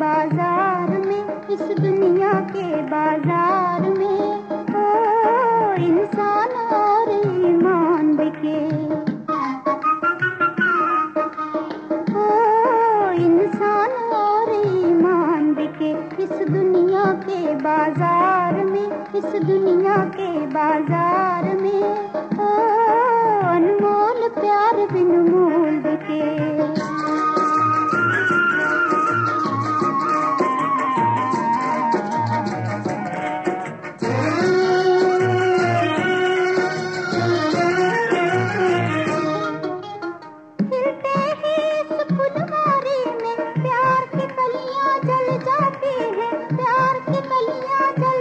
बाज़ार में, इस दुनिया के बाज़ार में, ओ, इंसान और ईमान बिके। ओ, इंसान और ईमान बिके। इस दुनिया के बाज़ार में, इस दुनिया के बाज़ार में, ओ, अनमोल प्यार बिन मोल